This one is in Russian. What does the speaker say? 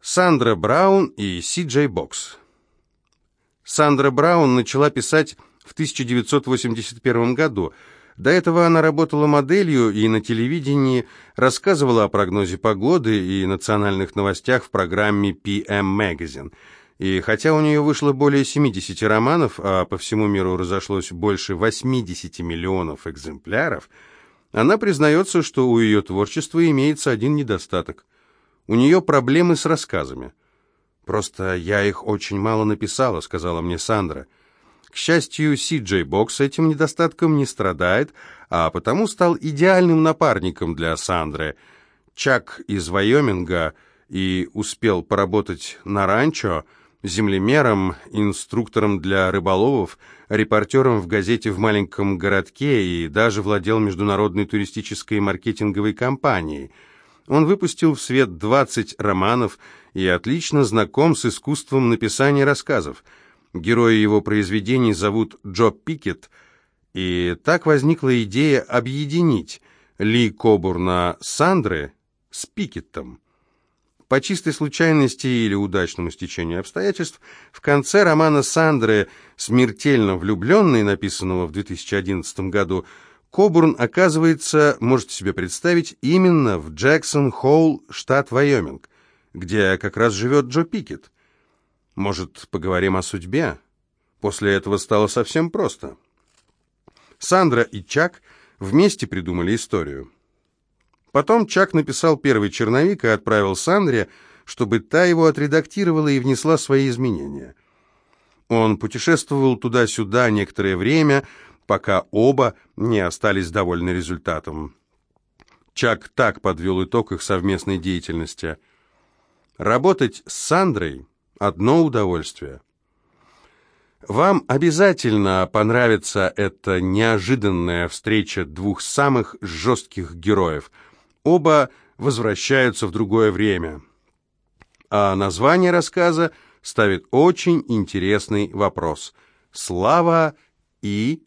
Сандра Браун и Си Джей Бокс. Сандра Браун начала писать в 1981 году. До этого она работала моделью и на телевидении, рассказывала о прогнозе погоды и национальных новостях в программе PM Magazine. И хотя у нее вышло более 70 романов, а по всему миру разошлось больше 80 миллионов экземпляров, она признается, что у ее творчества имеется один недостаток. У нее проблемы с рассказами. «Просто я их очень мало написала», — сказала мне Сандра. К счастью, Си Джей Бокс этим недостатком не страдает, а потому стал идеальным напарником для Сандры. Чак из Вайоминга и успел поработать на ранчо, землемером, инструктором для рыболовов, репортером в газете в маленьком городке и даже владел международной туристической маркетинговой компанией. Он выпустил в свет 20 романов и отлично знаком с искусством написания рассказов. Герои его произведений зовут Джо Пикет, и так возникла идея объединить Ли Кобурна Сандры с Пикеттом. По чистой случайности или удачному стечению обстоятельств, в конце романа Сандры «Смертельно влюбленный», написанного в 2011 году, Кобурн оказывается, можете себе представить, именно в Джексон-Холл, штат Вайоминг, где как раз живет Джо Пикет. Может, поговорим о судьбе? После этого стало совсем просто. Сандра и Чак вместе придумали историю. Потом Чак написал первый черновик и отправил Сандре, чтобы та его отредактировала и внесла свои изменения. Он путешествовал туда-сюда некоторое время, пока оба не остались довольны результатом. Чак так подвел итог их совместной деятельности. Работать с Сандрой – одно удовольствие. Вам обязательно понравится эта неожиданная встреча двух самых жестких героев – Оба возвращаются в другое время. А название рассказа ставит очень интересный вопрос. Слава и